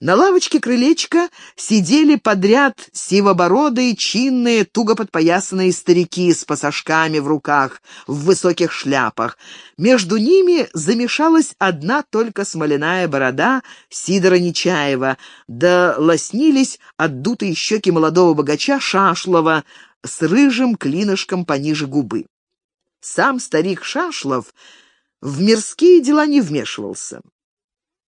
На лавочке крылечка сидели подряд сивобородые, чинные, туго подпоясанные старики с пасашками в руках, в высоких шляпах. Между ними замешалась одна только смоляная борода Сидора Нечаева, да лоснились отдутые щеки молодого богача Шашлова с рыжим клинышком пониже губы. Сам старик Шашлов в мирские дела не вмешивался.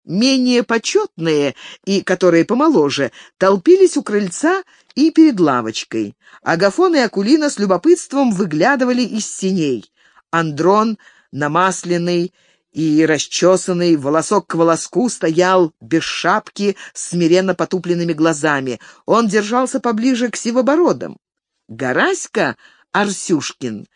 Менее почетные и которые помоложе толпились у крыльца и перед лавочкой. Агафон и Акулина с любопытством выглядывали из синей. Андрон, намасленный и расчесанный, волосок к волоску, стоял без шапки, смиренно потупленными глазами. Он держался поближе к сивобородам. Гараська Арсюшкин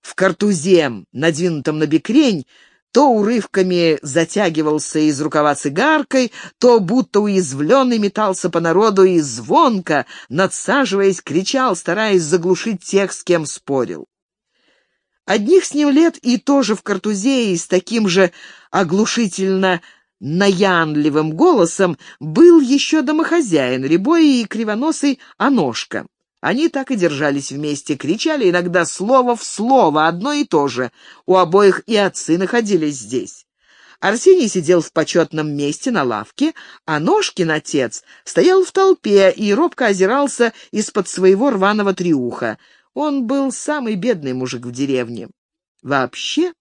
в картузе, надвинутом на бекрень, то урывками затягивался из рукава цигаркой, то будто уязвленный метался по народу и звонко, надсаживаясь, кричал, стараясь заглушить тех, с кем спорил. Одних с ним лет и тоже в картузе, и с таким же оглушительно наянливым голосом был еще домохозяин, рябой и кривоносый Аношка. Они так и держались вместе, кричали иногда слово в слово, одно и то же. У обоих и отцы находились здесь. Арсений сидел в почетном месте на лавке, а Ножкин отец стоял в толпе и робко озирался из-под своего рваного триуха. Он был самый бедный мужик в деревне. Вообще,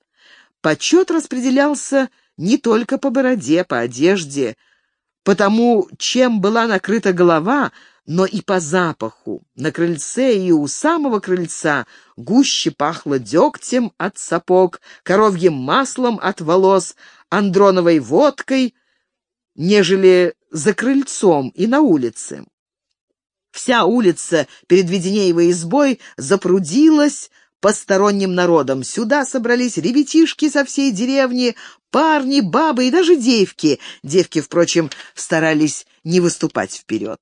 почет распределялся не только по бороде, по одежде, потому чем была накрыта голова — но и по запаху. На крыльце и у самого крыльца гуще пахло дегтем от сапог, коровьим маслом от волос, андроновой водкой, нежели за крыльцом и на улице. Вся улица перед Веденеевой избой запрудилась посторонним народом. Сюда собрались ребятишки со всей деревни, парни, бабы и даже девки. Девки, впрочем, старались не выступать вперед.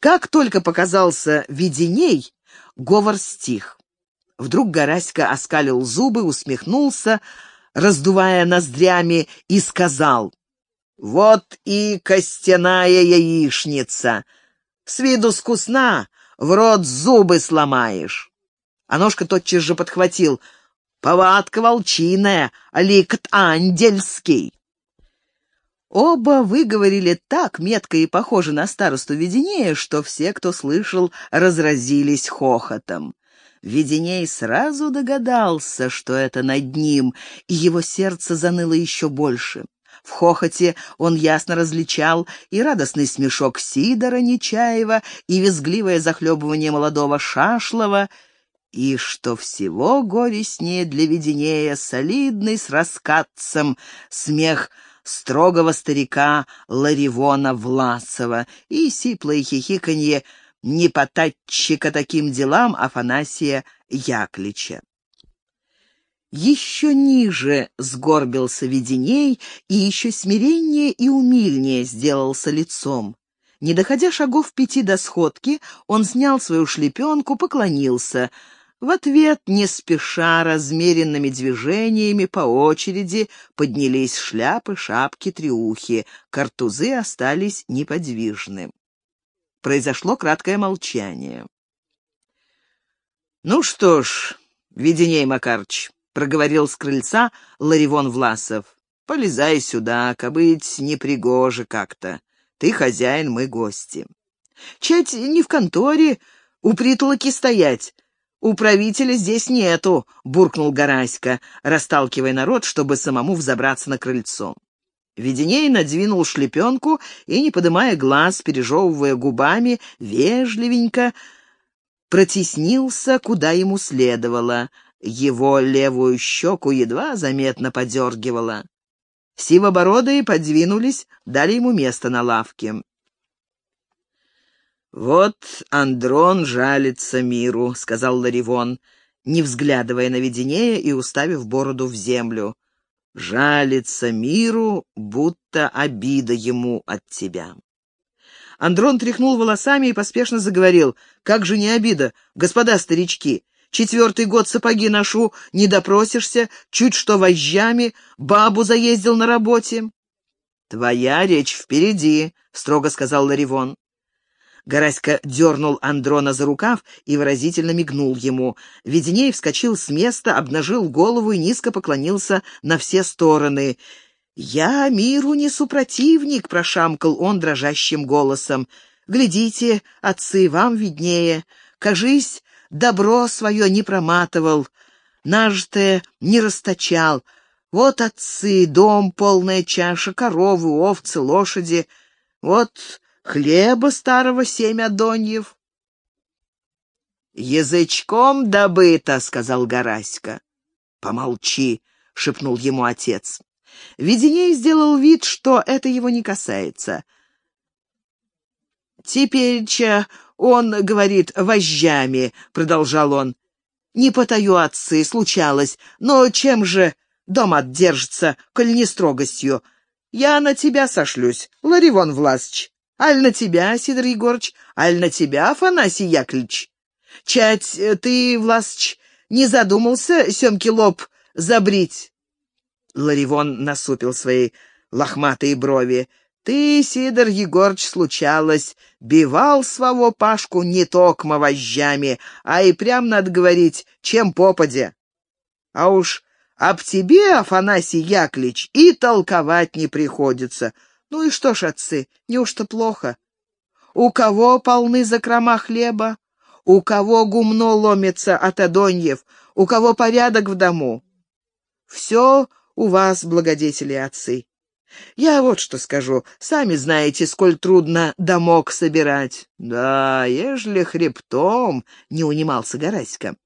Как только показался Веденей, говор стих. Вдруг Гораська оскалил зубы, усмехнулся, раздувая ноздрями, и сказал, «Вот и костяная яичница! С виду скусна, в рот зубы сломаешь!» А ножка тотчас же подхватил, «Повадка волчиная, ликт андельский!» Оба выговорили так метко и похоже на старосту Веденея, что все, кто слышал, разразились хохотом. Веденей сразу догадался, что это над ним, и его сердце заныло еще больше. В хохоте он ясно различал и радостный смешок Сидора Нечаева, и визгливое захлебывание молодого Шашлова, и, что всего горестнее для Веденея, солидный с раскатцем смех — строгого старика Ларивона Власова и сиплое хихиканье непотатчика таким делам Афанасия Яклича. Еще ниже сгорбился Веденей и еще смиреннее и умильнее сделался лицом. Не доходя шагов пяти до сходки, он снял свою шлепенку, поклонился — в ответ, не спеша, размеренными движениями по очереди поднялись шляпы, шапки, триухи, картузы остались неподвижны. Произошло краткое молчание. «Ну что ж, Веденей Макарыч», — проговорил с крыльца Ларивон Власов, — «полезай сюда, кобыть непригоже как-то. Ты хозяин, мы гости. Чать не в конторе у притолоки стоять, «Управителя здесь нету», — буркнул Гараська, расталкивая народ, чтобы самому взобраться на крыльцо. Веденей надвинул шлепенку и, не подымая глаз, пережевывая губами, вежливенько протеснился, куда ему следовало. Его левую щеку едва заметно подергивало. Сивобородые подвинулись, дали ему место на лавке. «Вот Андрон жалится миру», — сказал Ларивон, не взглядывая на Веденея и уставив бороду в землю. «Жалится миру, будто обида ему от тебя». Андрон тряхнул волосами и поспешно заговорил. «Как же не обида, господа старички! Четвертый год сапоги ношу, не допросишься, чуть что вожжами, бабу заездил на работе». «Твоя речь впереди», — строго сказал Ларивон. Гораська дернул Андрона за рукав и выразительно мигнул ему. Веденей вскочил с места, обнажил голову и низко поклонился на все стороны. «Я миру не супротивник», — прошамкал он дрожащим голосом. «Глядите, отцы, вам виднее. Кажись, добро свое не проматывал, нажитое не расточал. Вот отцы, дом, полная чаша, коровы, овцы, лошади. Вот хлеба старого семь адоньев. «Язычком добыто», — сказал Гораська. «Помолчи», — шепнул ему отец. Веденей сделал вид, что это его не касается. «Теперь-ча он, говорит, вожжами», — продолжал он. «Не потаю отцы, случалось, но чем же дом отдержится, коль не строгостью? Я на тебя сошлюсь, Ларивон Власч. Аль на тебя, Сидор Егорыч, аль на тебя, Афанасий Яковлевич. Чать, э, ты, Власч, не задумался семки лоб забрить?» Ларивон насупил свои лохматые брови. «Ты, Сидор Егорыч, случалось, бивал своего Пашку не токмо вожжами, а и прям надо говорить, чем попадя. А уж об тебе, Афанасий Яклич, и толковать не приходится. Ну и что ж, отцы, неужто плохо? У кого полны закрома хлеба? У кого гумно ломится от адоньев? У кого порядок в дому? Все у вас, благодетели отцы. Я вот что скажу. Сами знаете, сколь трудно домок собирать. Да, ежели хребтом, — не унимался Гораська.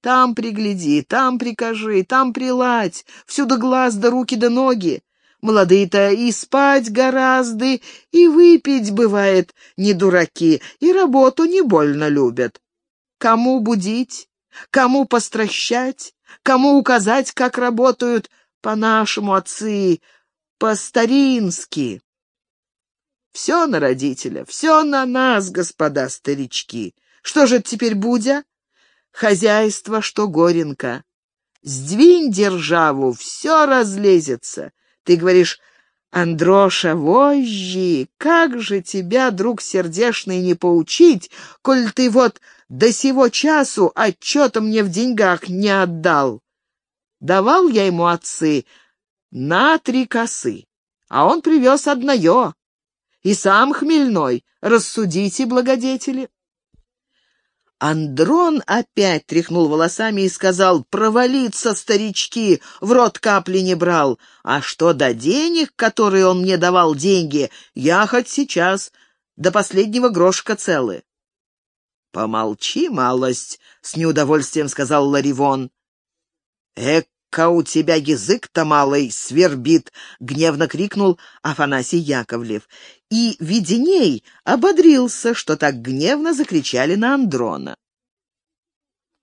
Там пригляди, там прикажи, там приладь, всюду глаз да руки да ноги. Молодые-то и спать гораздо, и выпить, бывает, не дураки, и работу не больно любят. Кому будить, кому постращать, кому указать, как работают, по-нашему, отцы, по-старински. Все на родителя, все на нас, господа старички. Что же теперь будя? Хозяйство, что горенко. Сдвинь державу, все разлезется. Ты говоришь, Андроша, вожжи, как же тебя, друг сердешный, не поучить, коль ты вот до сего часу отчета мне в деньгах не отдал. Давал я ему отцы на три косы, а он привез одное. И сам хмельной, рассудите, благодетели. Андрон опять тряхнул волосами и сказал, «Провалиться, старички, в рот капли не брал. А что до денег, которые он мне давал деньги, я хоть сейчас до последнего грошка целы». «Помолчи, малость», — с неудовольствием сказал Ларивон. «Эка у тебя язык-то малый свербит!» — гневно крикнул Афанасий Яковлев и Веденей ободрился, что так гневно закричали на Андрона.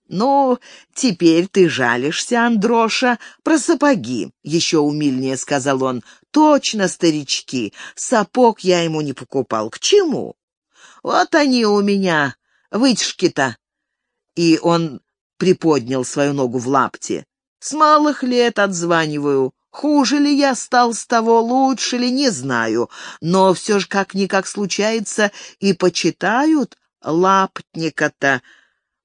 «Ну, теперь ты жалишься, Андроша, про сапоги», — еще умильнее сказал он. «Точно, старички, сапог я ему не покупал. К чему? Вот они у меня, вытяжки-то». И он приподнял свою ногу в лапте. «С малых лет отзваниваю. Хуже ли я стал с того, лучше ли, не знаю, но все же как-никак случается и почитают лапника-то.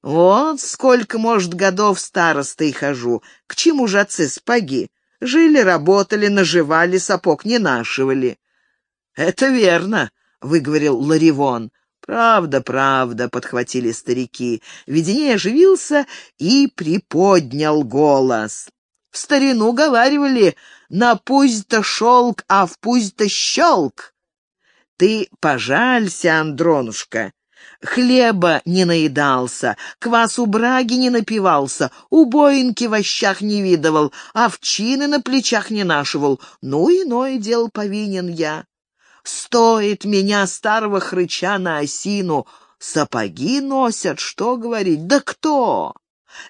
Вот сколько, может, годов старостой хожу. К чему же отцы спаги? Жили, работали, наживали, сапог не нашивали. — Это верно, — выговорил Ларивон. «Правда, правда», — подхватили старики. Веденей оживился и приподнял голос. В старину говаривали «на пусть-то шелк, а в пусть-то щелк». Ты пожалься, Андронушка. Хлеба не наедался, квасу браги не напивался, убоинки в ощах не видывал, овчины на плечах не нашивал. Ну, иное дело повинен я. Стоит меня, старого хрыча, на осину, сапоги носят, что говорить, да кто?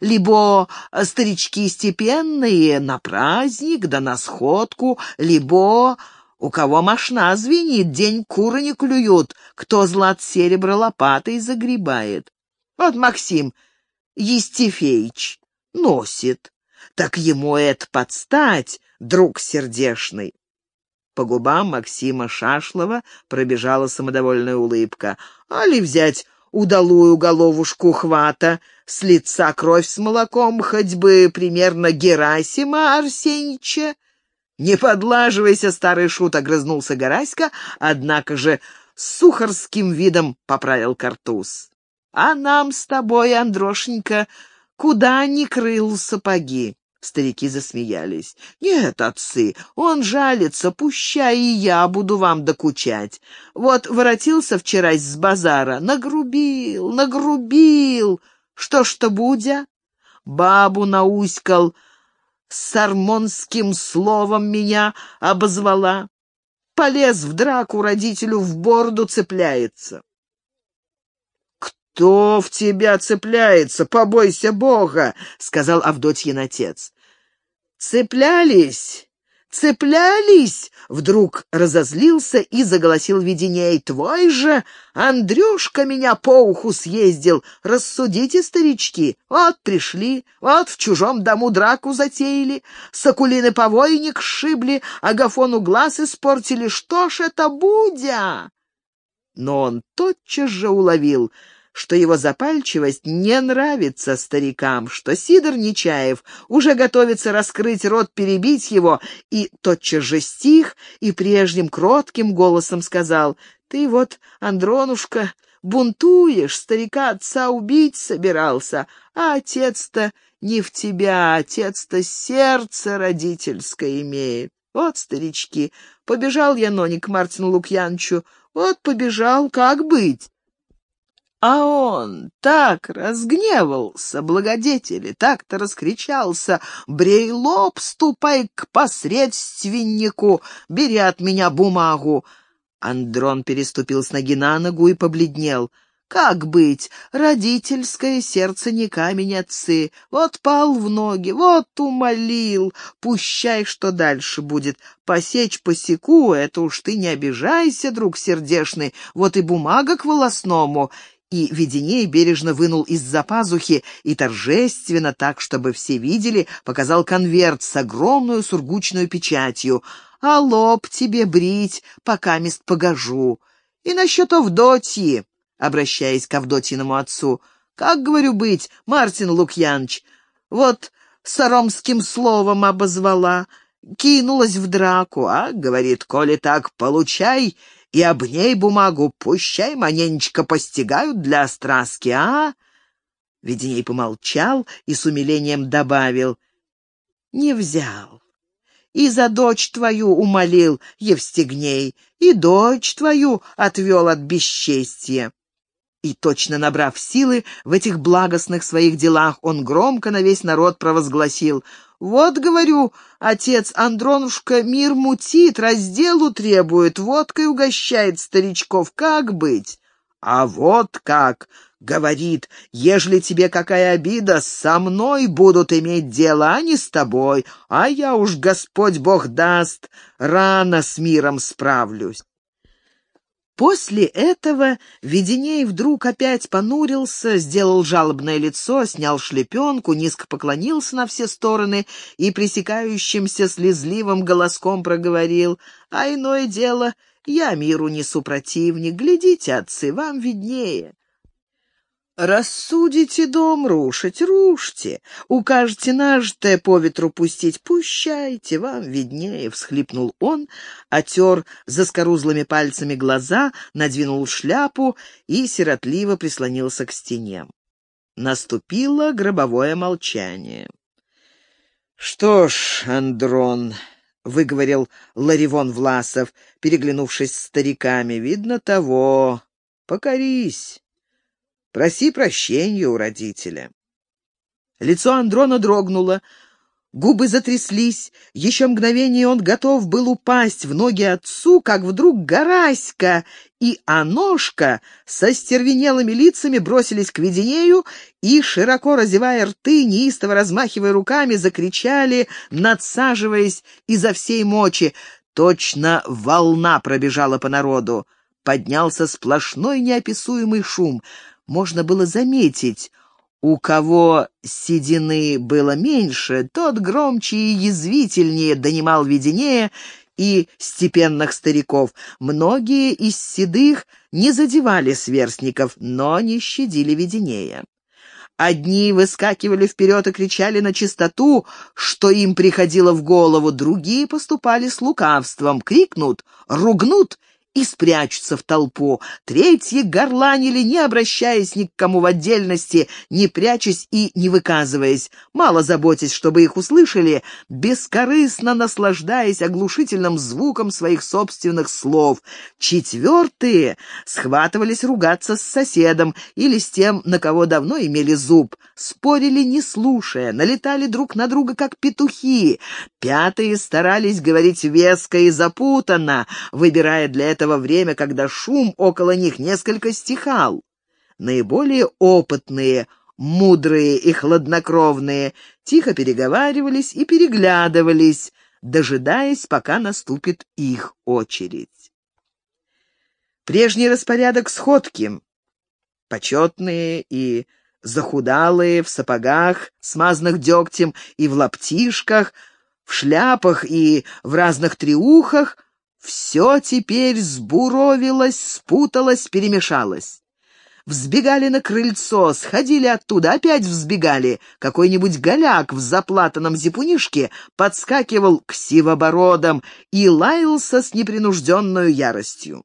Либо э, старички степенные на праздник да на сходку, либо у кого мошна звенит, день куры не клюют, кто злат серебро лопатой загребает. Вот Максим Естефеич носит, так ему это подстать, друг сердешный. По губам Максима Шашлова пробежала самодовольная улыбка. «А ли взять удалую головушку хвата, с лица кровь с молоком, хоть бы примерно Герасима Арсеньевича?» «Не подлаживайся, старый шут!» — огрызнулся Гораська, однако же с сухарским видом поправил картуз. «А нам с тобой, Андрошенька, куда ни крыл сапоги?» Старики засмеялись. «Нет, отцы, он жалится, пущай и я буду вам докучать. Вот воротился вчера с базара, нагрубил, нагрубил. Что ж-то будя? Бабу науськал, с армонским словом меня обозвала. Полез в драку родителю, в борду цепляется. «Кто в тебя цепляется? Побойся Бога!» — сказал Авдотьин отец. «Цеплялись! Цеплялись!» — вдруг разозлился и заголосил Веденей. «Твой же Андрюшка меня по уху съездил! Рассудите, старички! Вот пришли, вот в чужом дому драку затеяли, сокулины повойник сшибли, агафону глаз испортили. Что ж это будя?» Но он тотчас же уловил — что его запальчивость не нравится старикам, что Сидор Нечаев уже готовится раскрыть рот, перебить его, и тотчас же стих и прежним кротким голосом сказал, «Ты вот, Андронушка, бунтуешь, старика отца убить собирался, а отец-то не в тебя, отец-то сердце родительское имеет. Вот, старички, побежал я, Нони, к Мартину Лукьянчу, вот побежал, как быть?» А он так разгневался, благодетели, так-то раскричался. «Брей лоб, ступай к посредственнику, бери от меня бумагу!» Андрон переступил с ноги на ногу и побледнел. «Как быть? Родительское сердце не камень отцы. Вот пал в ноги, вот умолил. Пущай, что дальше будет. Посечь посеку, это уж ты не обижайся, друг сердешный. Вот и бумага к волосному и Веденей бережно вынул из-за пазухи и торжественно, так, чтобы все видели, показал конверт с огромной сургучной печатью. «А лоб тебе брить, пока мест погожу. И насчет Авдотьи», обращаясь к Авдотьиному отцу, «как, говорю, быть, Мартин Лукьянович, вот саромским словом обозвала, кинулась в драку, а, говорит, коли так, получай, и обней бумагу, пущай маненечко постигают для остраски, а?» Веденей помолчал и с умилением добавил. «Не взял. И за дочь твою умолил Евстигней, и дочь твою отвел от бесчестия». И, точно набрав силы, в этих благостных своих делах он громко на весь народ провозгласил — вот, говорю, отец Андронушка мир мутит, разделу требует, водкой угощает старичков. Как быть? А вот как, говорит, ежели тебе какая обида, со мной будут иметь дело, а не с тобой, а я уж, Господь Бог даст, рано с миром справлюсь. После этого Веденей вдруг опять понурился, сделал жалобное лицо, снял шлепенку, низко поклонился на все стороны и пресекающимся слезливым голоском проговорил, «А иное дело, я миру несу противник, глядите, отцы, вам виднее». Рассудите дом рушить, рушьте. Укажете наш-то по ветру пустить, пущайте, вам виднее, — всхлипнул он, отер заскорузлыми пальцами глаза, надвинул шляпу и сиротливо прислонился к стене. Наступило гробовое молчание. «Что ж, Андрон», — выговорил Ларивон Власов, переглянувшись с стариками, — «видно того. Покорись». Проси прощения у родителя». Лицо Андрона дрогнуло, губы затряслись. Еще мгновение он готов был упасть в ноги отцу, как вдруг Гараська и Аношка со стервенелыми лицами бросились к Веденею и, широко разевая рты, неистово размахивая руками, закричали, надсаживаясь изо всей мочи. Точно волна пробежала по народу. Поднялся сплошной неописуемый шум — можно было заметить, у кого седины было меньше, тот громче и язвительнее донимал виденее и степенных стариков. Многие из седых не задевали сверстников, но не щадили виденея. Одни выскакивали вперед и кричали на чистоту, что им приходило в голову, другие поступали с лукавством, крикнут, ругнут и спрячутся в толпу. Третьи горланили, не обращаясь ни к кому в отдельности, не прячась и не выказываясь, мало заботясь, чтобы их услышали, бескорыстно наслаждаясь оглушительным звуком своих собственных слов. Четвертые схватывались ругаться с соседом или с тем, на кого давно имели зуб, спорили не слушая, налетали друг на друга, как петухи. Пятые старались говорить веско и запутанно, выбирая для этого этого время, когда шум около них несколько стихал. Наиболее опытные, мудрые и хладнокровные тихо переговаривались и переглядывались, дожидаясь, пока наступит их очередь. Прежний распорядок сходки. Почетные и захудалые, в сапогах, смазанных дегтем, и в лаптишках, в шляпах и в разных триухах — все теперь сбуровилось, спуталось, перемешалось. Взбегали на крыльцо, сходили оттуда, опять взбегали. Какой-нибудь голяк в заплатанном зипунишке подскакивал к сивобородам и лаялся с непринужденной яростью.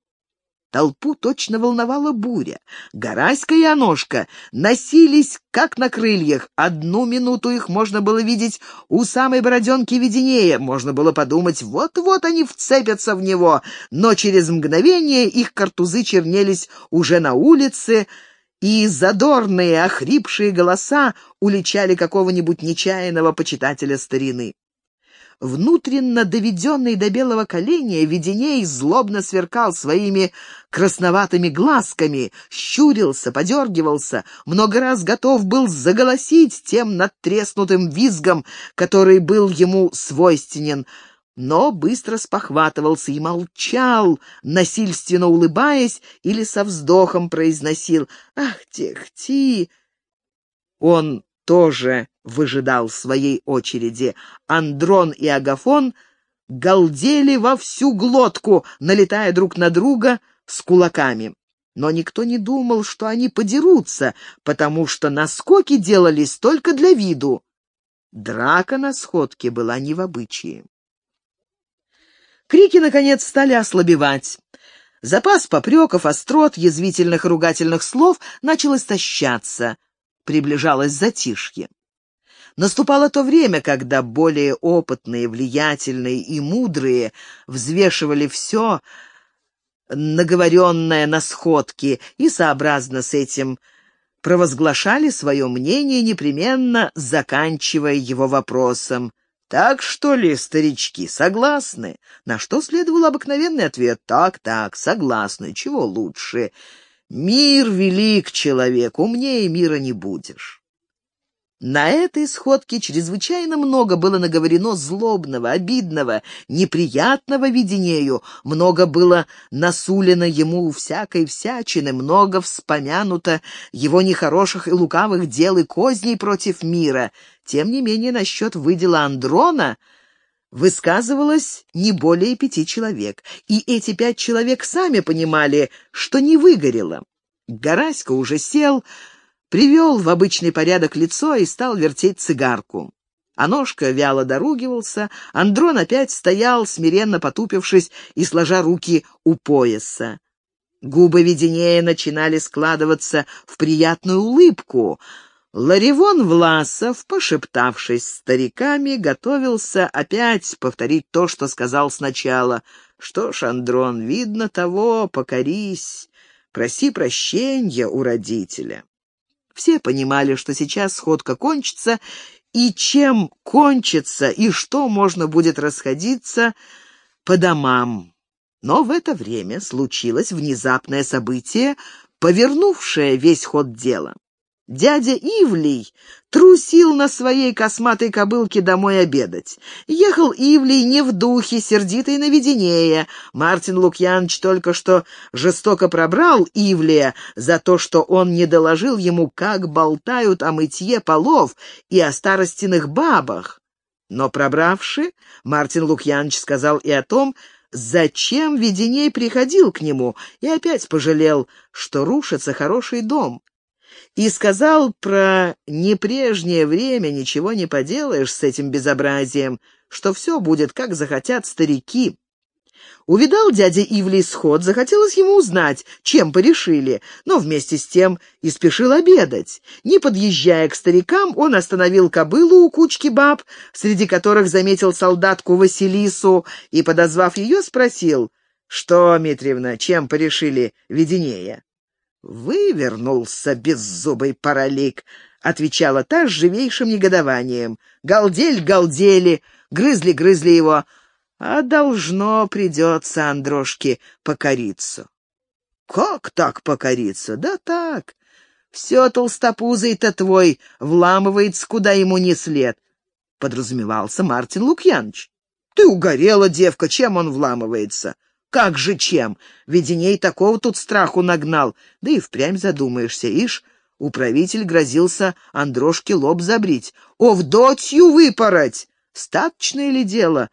Толпу точно волновала буря. Гораська и Аношка носились, как на крыльях. Одну минуту их можно было видеть у самой бороденки Веденея. Можно было подумать, вот-вот они вцепятся в него. Но через мгновение их картузы чернелись уже на улице, и задорные, охрипшие голоса уличали какого-нибудь нечаянного почитателя старины. Внутренно доведенный до белого коленя, Веденей злобно сверкал своими красноватыми глазками, щурился, подергивался, много раз готов был заголосить тем надтреснутым визгом, который был ему свойственен, но быстро спохватывался и молчал, насильственно улыбаясь или со вздохом произносил «Ах, техти!» Он тоже выжидал своей очереди. Андрон и Агафон галдели во всю глотку, налетая друг на друга с кулаками. Но никто не думал, что они подерутся, потому что наскоки делались только для виду. Драка на сходке была не в обычае. Крики, наконец, стали ослабевать. Запас попреков, острот, язвительных ругательных слов начал истощаться приближалось затишье. Наступало то время, когда более опытные, влиятельные и мудрые взвешивали все, наговоренное на сходке, и сообразно с этим провозглашали свое мнение, непременно заканчивая его вопросом. «Так что ли, старички, согласны?» На что следовал обыкновенный ответ «Так, так, согласны, чего лучше?» Мир велик человек, умнее мира не будешь. На этой сходке чрезвычайно много было наговорено злобного, обидного, неприятного виденею, много было насулено ему всякой всячины, много вспомянуто его нехороших и лукавых дел и козней против мира. Тем не менее, насчет выдела Андрона — высказывалось не более пяти человек, и эти пять человек сами понимали, что не выгорело. Гораська уже сел, привел в обычный порядок лицо и стал вертеть цигарку. Аношка вяло доругивался, Андрон опять стоял, смиренно потупившись и сложа руки у пояса. Губы Веденея начинали складываться в приятную улыбку — Ларивон Власов, пошептавшись стариками, готовился опять повторить то, что сказал сначала. «Что ж, Андрон, видно того, покорись, проси прощения у родителя». Все понимали, что сейчас сходка кончится, и чем кончится, и что можно будет расходиться по домам. Но в это время случилось внезапное событие, повернувшее весь ход дела. Дядя Ивлей трусил на своей косматой кобылке домой обедать. Ехал Ивлей не в духе, сердитый на виденее. Мартин Лукьянович только что жестоко пробрал Ивлия за то, что он не доложил ему, как болтают о мытье полов и о старостиных бабах. Но пробравши, Мартин Лукьянович сказал и о том, зачем Веденей приходил к нему, и опять пожалел, что рушится хороший дом. И сказал про непрежнее время ничего не поделаешь с этим безобразием, что все будет, как захотят старики. Увидал дядя Ивли сход, захотелось ему узнать, чем порешили, но вместе с тем и спешил обедать. Не подъезжая к старикам, он остановил кобылу у кучки баб, среди которых заметил солдатку Василису, и, подозвав ее, спросил, «Что, Митриевна, чем порешили Веденея?» «Вывернулся беззубый паралик», — отвечала та с живейшим негодованием. «Галдель, галдели, грызли-грызли его, а должно придется Андрошке покориться. Как так покориться? Да так. Все толстопузый-то твой вламывается, куда ему не след. Подразумевался Мартин Лукьянович. Ты угорела, девка, чем он вламывается? Как же чем? Веденей такого тут страху нагнал. Да и впрямь задумаешься, ишь, управитель грозился Андрошке лоб забрить. Овдотью выпороть! Статочное ли дело?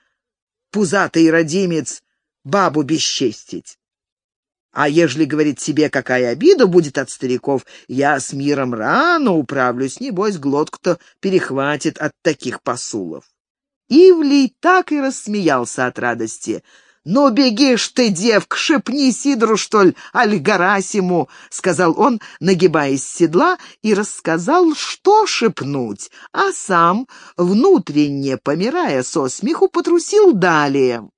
пузатый родимец, бабу бесчестить. А ежели, говорит себе, какая обида будет от стариков, я с миром рано управлюсь, небось, глотку-то перехватит от таких посулов. Ивлей так и рассмеялся от радости. «Ну, бегишь ты, девка, шепни Сидору, что ли, аль Гарасиму!» — сказал он, нагибаясь с седла, и рассказал, что шепнуть, а сам, внутренне помирая со смеху, потрусил далее.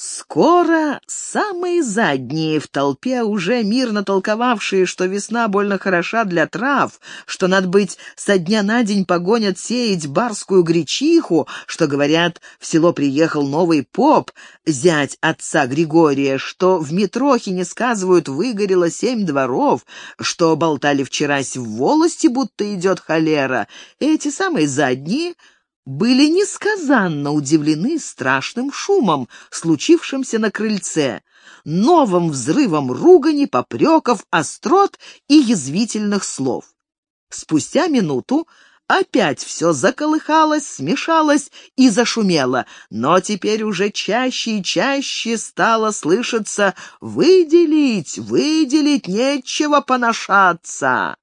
Скоро самые задние в толпе, уже мирно толковавшие, что весна больно хороша для трав, что, надо быть, со дня на день погонят сеять барскую гречиху, что, говорят, в село приехал новый поп, зять отца Григория, что в Митрохине, сказывают, выгорело семь дворов, что болтали вчерась в волости, будто идет холера. Эти самые задние — были несказанно удивлены страшным шумом, случившимся на крыльце, новым взрывом ругани, попреков, острот и язвительных слов. Спустя минуту опять все заколыхалось, смешалось и зашумело, но теперь уже чаще и чаще стало слышаться «выделить, выделить, нечего поношаться».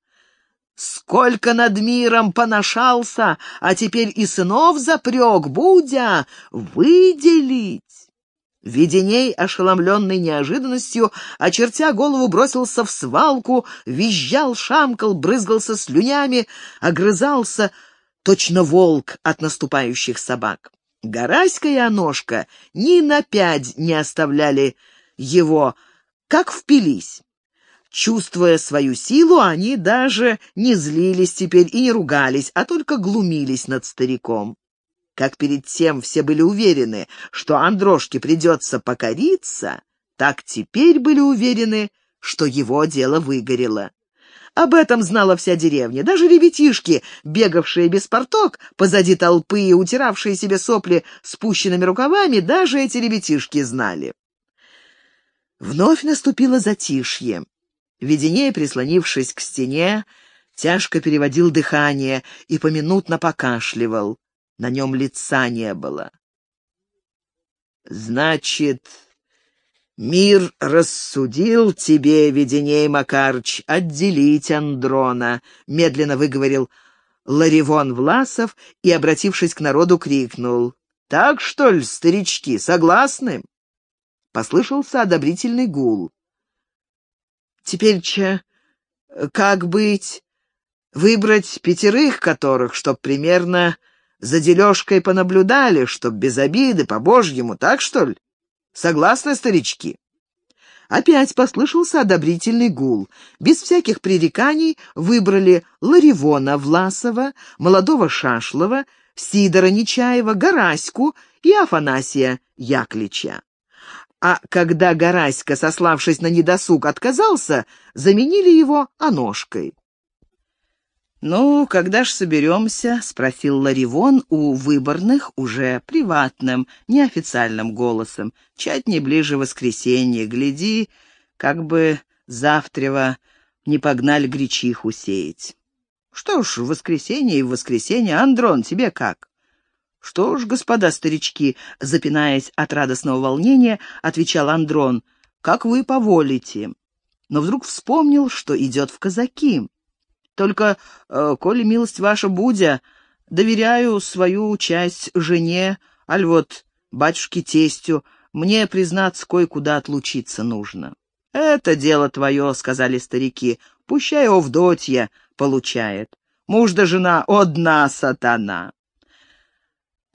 Сколько над миром поношался, а теперь и сынов запрек, будя выделить. Веденей, ошеломленный неожиданностью, очертя голову, бросился в свалку, визжал, шамкал, брызгался слюнями, огрызался, точно волк от наступающих собак. Гораська и Оношка ни на пять не оставляли его, как впились. Чувствуя свою силу, они даже не злились теперь и не ругались, а только глумились над стариком. Как перед тем все были уверены, что Андрошке придется покориться, так теперь были уверены, что его дело выгорело. Об этом знала вся деревня. Даже ребятишки, бегавшие без порток, позади толпы и утиравшие себе сопли спущенными рукавами, даже эти ребятишки знали. Вновь наступило затишье. Веденей, прислонившись к стене, тяжко переводил дыхание и поминутно покашливал. На нем лица не было. «Значит, мир рассудил тебе, Веденей Макарыч, отделить Андрона», — медленно выговорил Ларивон Власов и, обратившись к народу, крикнул. «Так, что ли, старички, согласны?» Послышался одобрительный гул. Теперь, че, как быть? Выбрать пятерых которых, чтоб примерно за дележкой понаблюдали, чтоб без обиды, по-божьему, так что ли? Согласны, старички?» Опять послышался одобрительный гул. Без всяких пререканий выбрали Ларивона Власова, молодого Шашлова, Сидора Нечаева, Гараську и Афанасия Яклича а когда Гораська, сославшись на недосуг, отказался, заменили его Оношкой. «Ну, когда ж соберемся?» — спросил Ларивон у выборных уже приватным, неофициальным голосом. «Чать не ближе воскресенья. Гляди, как бы завтрева не погнали гречиху сеять». «Что ж, воскресенье и воскресенье. Андрон, тебе как?» «Что ж, господа старички», — запинаясь от радостного волнения, отвечал Андрон, — «как вы поволите». Но вдруг вспомнил, что идет в казаки. «Только, э, коли милость ваша будя, доверяю свою часть жене, аль вот батюшке-тестю, мне, признаться, кое-куда отлучиться нужно». «Это дело твое», — сказали старики, — «пущай Овдотья получает. Муж да жена — одна сатана».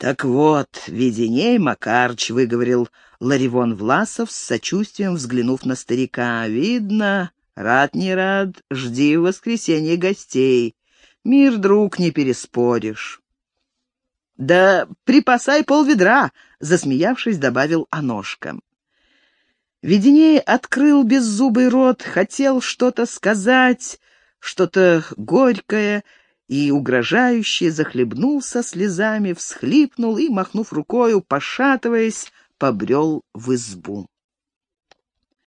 «Так вот, виденей, Макарч», — выговорил Ларивон Власов с сочувствием, взглянув на старика. «Видно, рад не рад, жди в воскресенье гостей. Мир, друг, не переспоришь». «Да припасай полведра», — засмеявшись, добавил Аношка. Веденей открыл беззубый рот, хотел что-то сказать, что-то горькое и угрожающе захлебнулся слезами, всхлипнул и, махнув рукою, пошатываясь, побрел в избу.